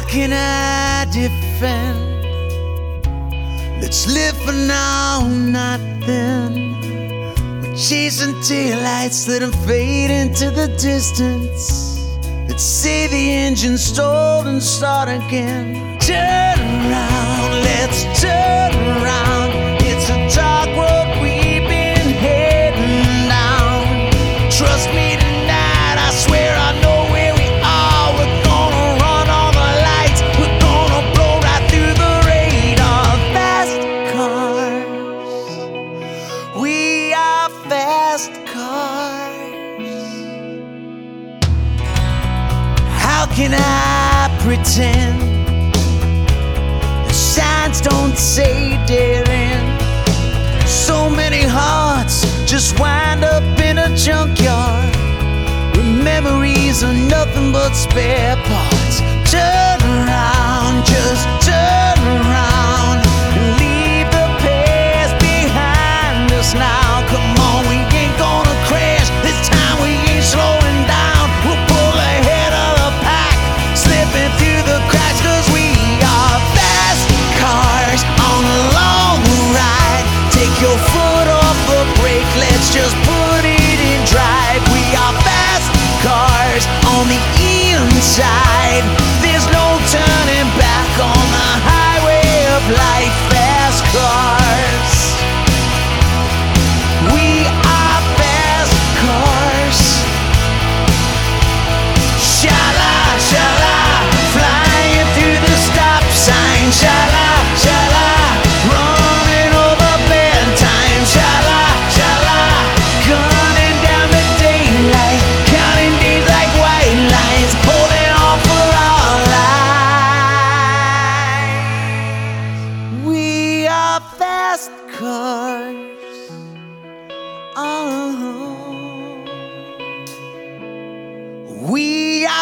How can I defend? Let's live for now, not then. We're chasing taillights, let them fade into the distance. Let's see the engine stalled and start again. Turn around, let's turn around. Can I pretend? The signs don't say dead end. So many hearts just wind up in a junkyard. Where memories are nothing but spare parts. Let's just put it in drive. We are fast cars on the inside. Oh. We are